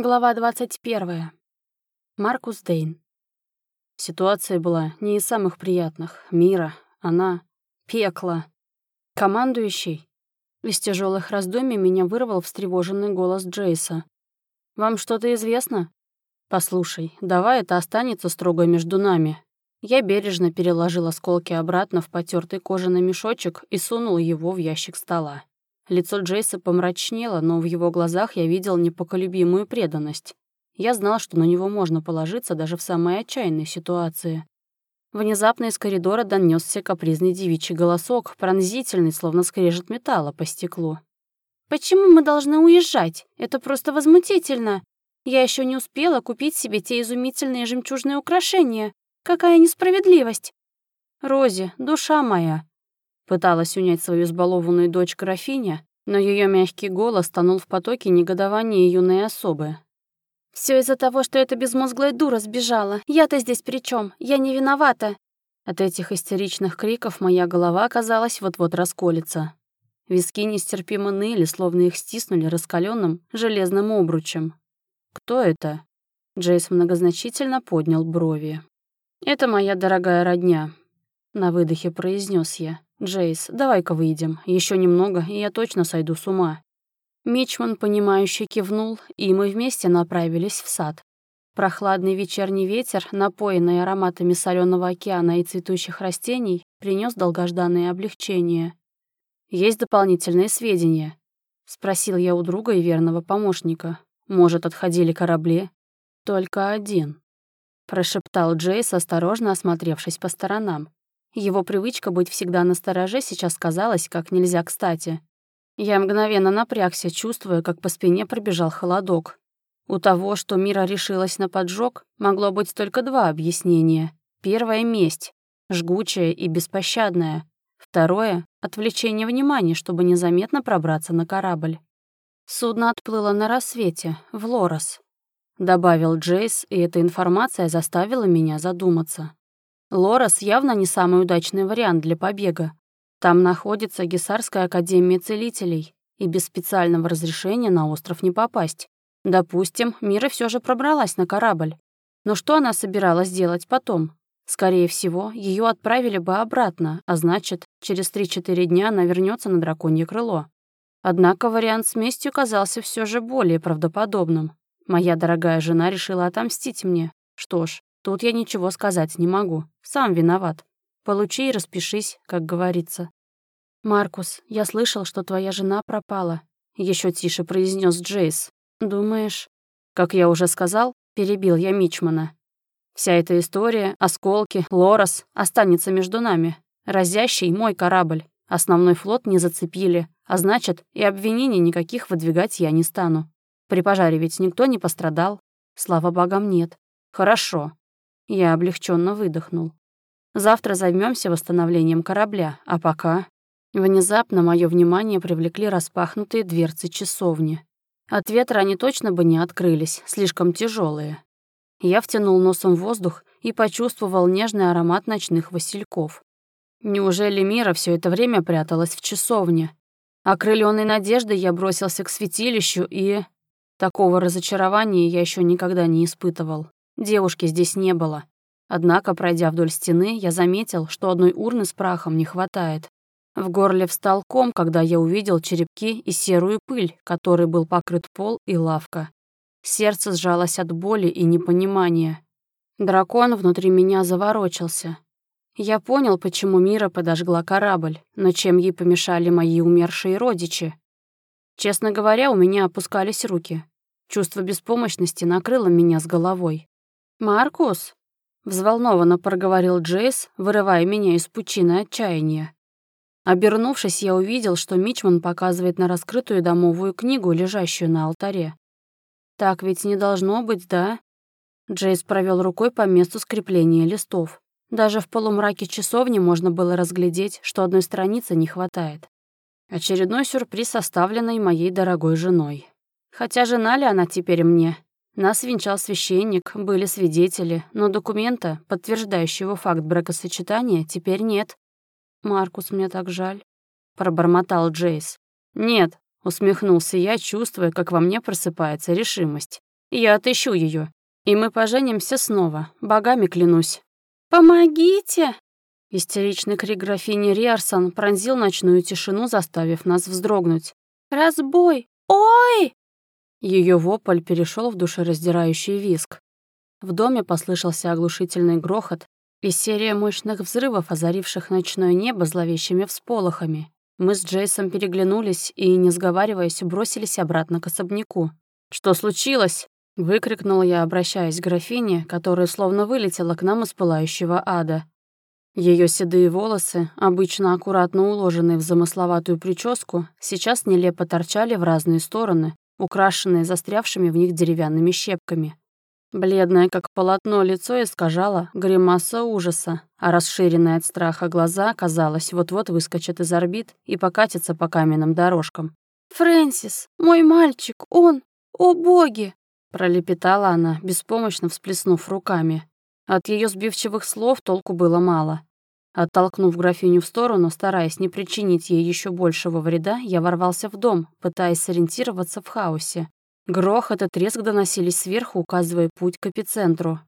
Глава 21. Маркус Дейн. Ситуация была не из самых приятных. Мира, она, пекло. Командующий. Из тяжелых раздумий меня вырвал встревоженный голос Джейса. «Вам что-то известно?» «Послушай, давай это останется строго между нами». Я бережно переложил осколки обратно в потертый кожаный мешочек и сунул его в ящик стола. Лицо Джейса помрачнело, но в его глазах я видел непоколебимую преданность. Я знал, что на него можно положиться даже в самой отчаянной ситуации. Внезапно из коридора донесся капризный девичий голосок, пронзительный, словно скрежет металла по стеклу. «Почему мы должны уезжать? Это просто возмутительно. Я еще не успела купить себе те изумительные жемчужные украшения. Какая несправедливость!» «Рози, душа моя!» Пыталась унять свою избалованную дочь графиня, но ее мягкий голос тонул в потоке негодования юной особы. Все из-за того, что эта безмозглая дура сбежала. Я-то здесь при чем? Я не виновата!» От этих истеричных криков моя голова, казалось, вот-вот расколется. Виски нестерпимо ныли, словно их стиснули раскаленным железным обручем. «Кто это?» Джейс многозначительно поднял брови. «Это моя дорогая родня», — на выдохе произнес я. «Джейс, давай-ка выйдем. Еще немного, и я точно сойду с ума». Мичман, понимающе кивнул, и мы вместе направились в сад. Прохладный вечерний ветер, напоенный ароматами соленого океана и цветущих растений, принес долгожданное облегчение. «Есть дополнительные сведения?» — спросил я у друга и верного помощника. «Может, отходили корабли?» «Только один», — прошептал Джейс, осторожно осмотревшись по сторонам. Его привычка быть всегда на стороже сейчас казалась как нельзя кстати. Я мгновенно напрягся, чувствуя, как по спине пробежал холодок. У того, что Мира решилась на поджог, могло быть только два объяснения. Первое — месть, жгучая и беспощадная. Второе — отвлечение внимания, чтобы незаметно пробраться на корабль. Судно отплыло на рассвете, в Лорос. Добавил Джейс, и эта информация заставила меня задуматься. Лорос явно не самый удачный вариант для побега. Там находится Гесарская академия целителей, и без специального разрешения на остров не попасть. Допустим, Мира все же пробралась на корабль. Но что она собиралась делать потом? Скорее всего, ее отправили бы обратно, а значит, через 3-4 дня она вернется на драконье крыло. Однако вариант с местью казался все же более правдоподобным. Моя дорогая жена решила отомстить мне. Что ж, Тут я ничего сказать не могу. Сам виноват. Получи и распишись, как говорится. «Маркус, я слышал, что твоя жена пропала», — еще тише произнес Джейс. «Думаешь...» Как я уже сказал, перебил я Мичмана. Вся эта история, осколки, Лорос останется между нами. Разящий мой корабль. Основной флот не зацепили, а значит, и обвинений никаких выдвигать я не стану. При пожаре ведь никто не пострадал. Слава богам, нет. Хорошо. Я облегченно выдохнул. Завтра займемся восстановлением корабля, а пока... Внезапно мое внимание привлекли распахнутые дверцы часовни. От ветра они точно бы не открылись, слишком тяжелые. Я втянул носом воздух и почувствовал нежный аромат ночных васильков. Неужели Мира все это время пряталась в часовне? Окрыленной надеждой я бросился к святилищу и... Такого разочарования я еще никогда не испытывал. Девушки здесь не было. Однако, пройдя вдоль стены, я заметил, что одной урны с прахом не хватает. В горле встал ком, когда я увидел черепки и серую пыль, которой был покрыт пол и лавка. Сердце сжалось от боли и непонимания. Дракон внутри меня заворочился. Я понял, почему Мира подожгла корабль, но чем ей помешали мои умершие родичи. Честно говоря, у меня опускались руки. Чувство беспомощности накрыло меня с головой. «Маркус?» — взволнованно проговорил Джейс, вырывая меня из пучины отчаяния. Обернувшись, я увидел, что Мичман показывает на раскрытую домовую книгу, лежащую на алтаре. «Так ведь не должно быть, да?» Джейс провел рукой по месту скрепления листов. Даже в полумраке часовни можно было разглядеть, что одной страницы не хватает. Очередной сюрприз, оставленный моей дорогой женой. Хотя жена ли она теперь мне? Нас венчал священник, были свидетели, но документа, подтверждающего факт бракосочетания, теперь нет. «Маркус, мне так жаль», — пробормотал Джейс. «Нет», — усмехнулся я, чувствуя, как во мне просыпается решимость. Я отыщу ее, и мы поженимся снова, богами клянусь». «Помогите!» Истеричный крик графини Риарсон пронзил ночную тишину, заставив нас вздрогнуть. «Разбой! Ой!» Ее вопль перешел в душераздирающий виск. В доме послышался оглушительный грохот и серия мощных взрывов, озаривших ночное небо зловещими всполохами. Мы с Джейсом переглянулись и, не сговариваясь, бросились обратно к особняку. «Что случилось?» — выкрикнул я, обращаясь к графине, которая словно вылетела к нам из пылающего ада. Ее седые волосы, обычно аккуратно уложенные в замысловатую прическу, сейчас нелепо торчали в разные стороны, украшенные застрявшими в них деревянными щепками. Бледное, как полотно, лицо искажало гримаса ужаса, а расширенные от страха глаза, казалось, вот-вот выскочат из орбит и покатятся по каменным дорожкам. «Фрэнсис, мой мальчик, он... О, боги!» пролепетала она, беспомощно всплеснув руками. От ее сбивчивых слов толку было мало. Оттолкнув графиню в сторону, стараясь не причинить ей еще большего вреда, я ворвался в дом, пытаясь сориентироваться в хаосе. Грохот и треск доносились сверху, указывая путь к эпицентру.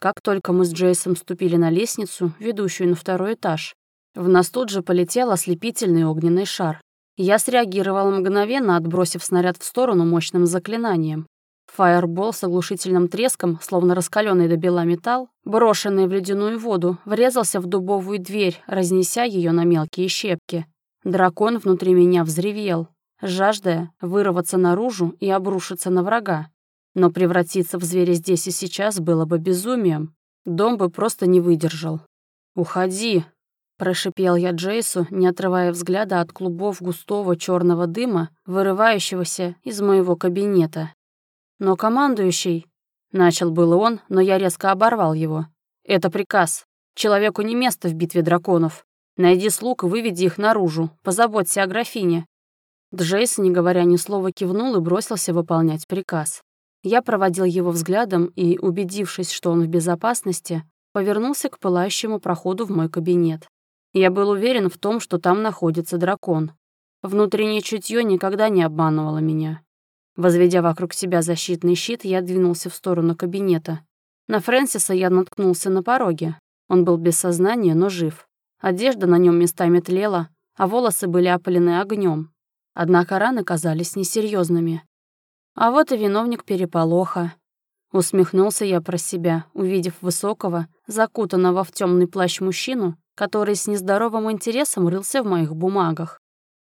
Как только мы с Джейсом ступили на лестницу, ведущую на второй этаж, в нас тут же полетел ослепительный огненный шар. Я среагировал мгновенно, отбросив снаряд в сторону мощным заклинанием. Фаербол с оглушительным треском, словно раскаленный до бела металл, брошенный в ледяную воду, врезался в дубовую дверь, разнеся ее на мелкие щепки. Дракон внутри меня взревел, жаждая вырваться наружу и обрушиться на врага. Но превратиться в зверя здесь и сейчас было бы безумием. Дом бы просто не выдержал. «Уходи!» — прошипел я Джейсу, не отрывая взгляда от клубов густого черного дыма, вырывающегося из моего кабинета. «Но командующий...» — начал было он, но я резко оборвал его. «Это приказ. Человеку не место в битве драконов. Найди слуг и выведи их наружу. Позаботься о графине». Джейс, не говоря ни слова, кивнул и бросился выполнять приказ. Я проводил его взглядом и, убедившись, что он в безопасности, повернулся к пылающему проходу в мой кабинет. Я был уверен в том, что там находится дракон. Внутреннее чутье никогда не обманывало меня. Возведя вокруг себя защитный щит, я двинулся в сторону кабинета. На Фрэнсиса я наткнулся на пороге. Он был без сознания, но жив. Одежда на нем местами тлела, а волосы были опалены огнем. Однако раны казались несерьезными. А вот и виновник переполоха. Усмехнулся я про себя, увидев высокого, закутанного в темный плащ мужчину, который с нездоровым интересом рылся в моих бумагах.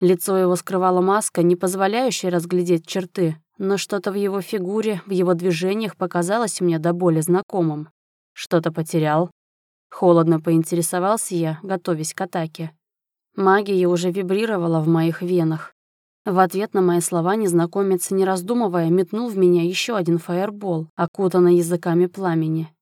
Лицо его скрывала маска, не позволяющая разглядеть черты, но что-то в его фигуре, в его движениях показалось мне до боли знакомым. Что-то потерял. Холодно поинтересовался я, готовясь к атаке. Магия уже вибрировала в моих венах. В ответ на мои слова незнакомец, не раздумывая, метнул в меня еще один фаербол, окутанный языками пламени.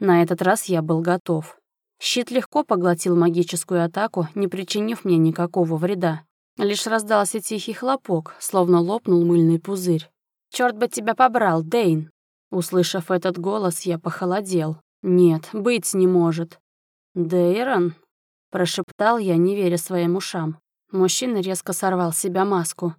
На этот раз я был готов. Щит легко поглотил магическую атаку, не причинив мне никакого вреда. Лишь раздался тихий хлопок, словно лопнул мыльный пузырь. «Чёрт бы тебя побрал, Дейн!» Услышав этот голос, я похолодел. «Нет, быть не может». «Дейрон?» — прошептал я, не веря своим ушам. Мужчина резко сорвал с себя маску.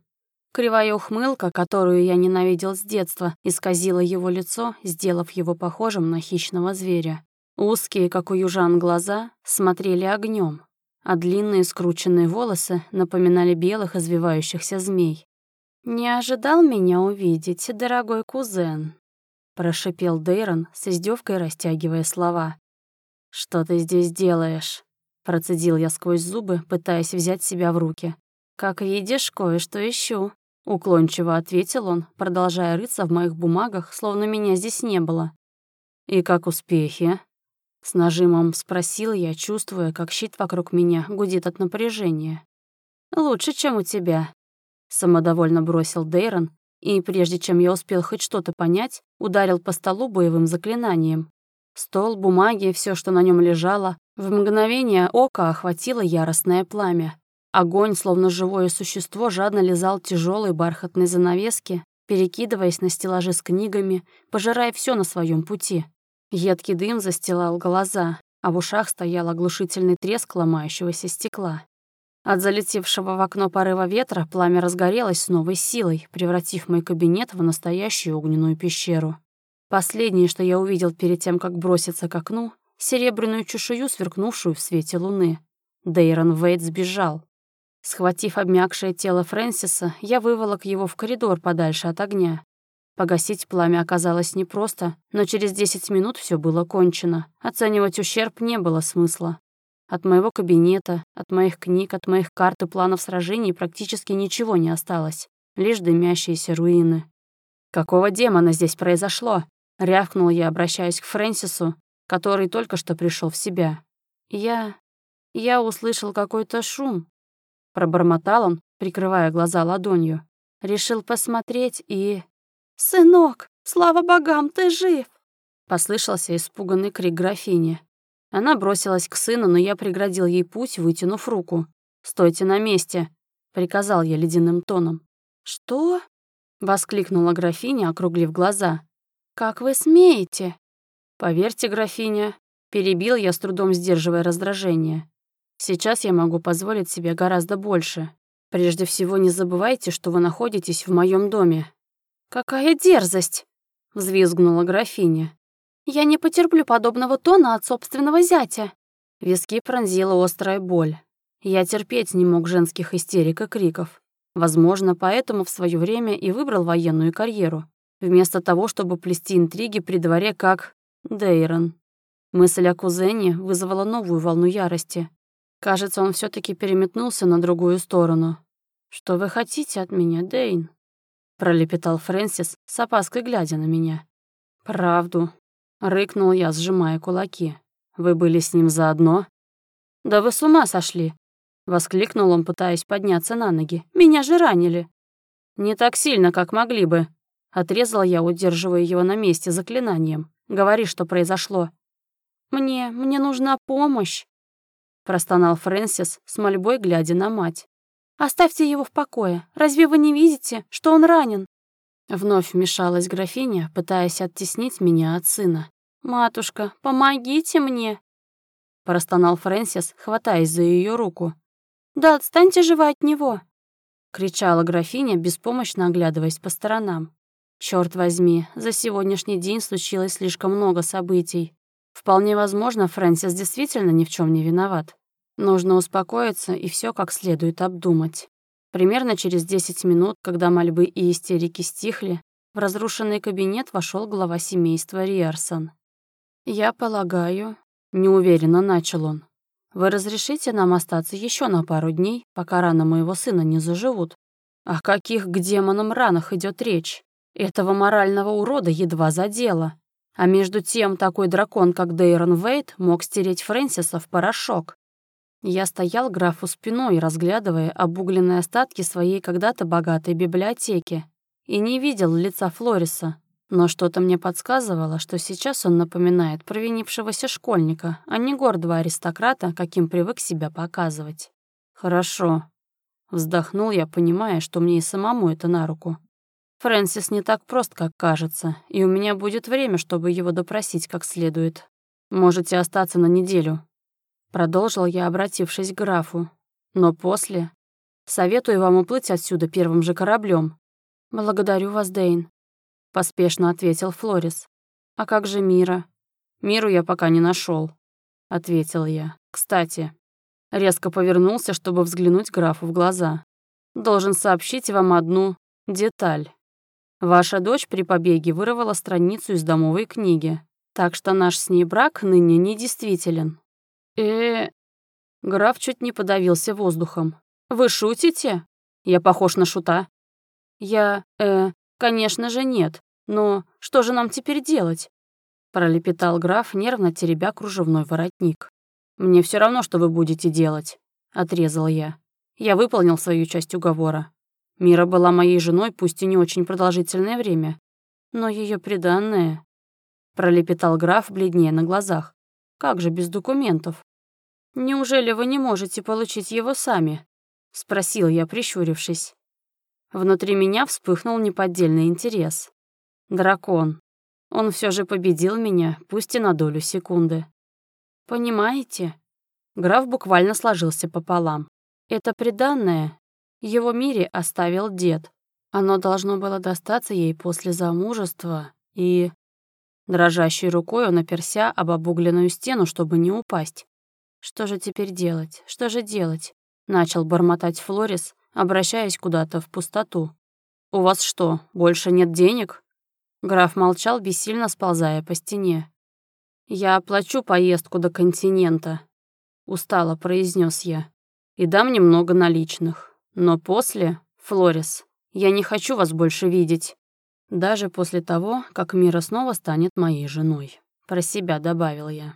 Кривая ухмылка, которую я ненавидел с детства, исказила его лицо, сделав его похожим на хищного зверя. Узкие, как у южан, глаза смотрели огнем, а длинные скрученные волосы напоминали белых извивающихся змей. «Не ожидал меня увидеть, дорогой кузен», — прошипел Дейрон, с издевкой растягивая слова. «Что ты здесь делаешь?» — процедил я сквозь зубы, пытаясь взять себя в руки. «Как видишь, кое-что ищу», — уклончиво ответил он, продолжая рыться в моих бумагах, словно меня здесь не было. «И как успехи?» С нажимом спросил я, чувствуя, как щит вокруг меня гудит от напряжения. «Лучше, чем у тебя», — самодовольно бросил Дейрон, и прежде чем я успел хоть что-то понять, ударил по столу боевым заклинанием. Стол, бумаги, все, что на нем лежало, в мгновение ока охватило яростное пламя. Огонь, словно живое существо, жадно лизал тяжелые бархатные занавески, перекидываясь на стеллажи с книгами, пожирая все на своем пути. Едкий дым застилал глаза, а в ушах стоял оглушительный треск ломающегося стекла. От залетевшего в окно порыва ветра пламя разгорелось с новой силой, превратив мой кабинет в настоящую огненную пещеру. Последнее, что я увидел перед тем, как броситься к окну, серебряную чешую, сверкнувшую в свете луны. Дейрон Вейт сбежал. Схватив обмякшее тело Фрэнсиса, я выволок его в коридор подальше от огня. Погасить пламя оказалось непросто, но через 10 минут все было кончено. Оценивать ущерб не было смысла. От моего кабинета, от моих книг, от моих карт и планов сражений практически ничего не осталось. Лишь дымящиеся руины. «Какого демона здесь произошло?» — рявкнул я, обращаясь к Фрэнсису, который только что пришел в себя. «Я... я услышал какой-то шум», — пробормотал он, прикрывая глаза ладонью. «Решил посмотреть и...» «Сынок, слава богам, ты жив!» — послышался испуганный крик графини. Она бросилась к сыну, но я преградил ей путь, вытянув руку. «Стойте на месте!» — приказал я ледяным тоном. «Что?» — воскликнула графиня, округлив глаза. «Как вы смеете?» «Поверьте, графиня», — перебил я, с трудом сдерживая раздражение. «Сейчас я могу позволить себе гораздо больше. Прежде всего, не забывайте, что вы находитесь в моем доме». «Какая дерзость!» — взвизгнула графиня. Я не потерплю подобного тона от собственного зятя. Виски пронзила острая боль. Я терпеть не мог женских истерик и криков. Возможно, поэтому в свое время и выбрал военную карьеру, вместо того, чтобы плести интриги при дворе как Дейрон. Мысль о кузене вызвала новую волну ярости. Кажется, он все таки переметнулся на другую сторону. «Что вы хотите от меня, Дейн?» — пролепетал Фрэнсис, с опаской глядя на меня. «Правду», Рыкнул я, сжимая кулаки. «Вы были с ним заодно?» «Да вы с ума сошли!» Воскликнул он, пытаясь подняться на ноги. «Меня же ранили!» «Не так сильно, как могли бы!» Отрезал я, удерживая его на месте заклинанием. «Говори, что произошло!» «Мне... мне нужна помощь!» Простонал Фрэнсис, с мольбой глядя на мать. «Оставьте его в покое. Разве вы не видите, что он ранен?» Вновь вмешалась графиня, пытаясь оттеснить меня от сына. «Матушка, помогите мне!» Простонал Фрэнсис, хватаясь за ее руку. «Да отстаньте же вы от него!» Кричала графиня, беспомощно оглядываясь по сторонам. Черт возьми, за сегодняшний день случилось слишком много событий. Вполне возможно, Фрэнсис действительно ни в чем не виноват. Нужно успокоиться и все как следует обдумать. Примерно через 10 минут, когда мольбы и истерики стихли, в разрушенный кабинет вошел глава семейства Риарсон. «Я полагаю...» — неуверенно начал он. «Вы разрешите нам остаться еще на пару дней, пока раны моего сына не заживут? О каких к демонам ранах идет речь? Этого морального урода едва задело. А между тем такой дракон, как Дейрон Вейт, мог стереть Фрэнсиса в порошок. Я стоял графу спиной, разглядывая обугленные остатки своей когда-то богатой библиотеки, и не видел лица Флориса, но что-то мне подсказывало, что сейчас он напоминает провинившегося школьника, а не гордого аристократа, каким привык себя показывать. «Хорошо», — вздохнул я, понимая, что мне и самому это на руку. Фрэнсис не так прост, как кажется, и у меня будет время, чтобы его допросить как следует. Можете остаться на неделю. Продолжил я, обратившись к графу. Но после... Советую вам уплыть отсюда первым же кораблем. Благодарю вас, Дейн. Поспешно ответил Флорис. «А как же Мира?» «Миру я пока не нашел, ответил я. «Кстати». Резко повернулся, чтобы взглянуть графу в глаза. «Должен сообщить вам одну деталь. Ваша дочь при побеге вырвала страницу из домовой книги, так что наш с ней брак ныне недействителен». Э Граф чуть не подавился воздухом. «Вы шутите? Я похож на шута?» «Я, э, конечно же, нет. «Но что же нам теперь делать?» — пролепетал граф, нервно теребя кружевной воротник. «Мне все равно, что вы будете делать», — отрезал я. Я выполнил свою часть уговора. Мира была моей женой, пусть и не очень продолжительное время. Но ее приданное... Пролепетал граф, бледнее на глазах. Как же без документов? Неужели вы не можете получить его сами? Спросил я, прищурившись. Внутри меня вспыхнул неподдельный интерес. Дракон. Он все же победил меня, пусть и на долю секунды. Понимаете? Граф буквально сложился пополам. Это приданное его мире оставил дед. Оно должно было достаться ей после замужества, и... Дрожащей рукой он оперся об обугленную стену, чтобы не упасть. «Что же теперь делать? Что же делать?» — начал бормотать Флорис, обращаясь куда-то в пустоту. «У вас что, больше нет денег?» Граф молчал, бессильно сползая по стене. «Я оплачу поездку до континента», — устало произнес я, «и дам немного наличных. Но после, Флорис, я не хочу вас больше видеть. Даже после того, как Мира снова станет моей женой». Про себя добавил я.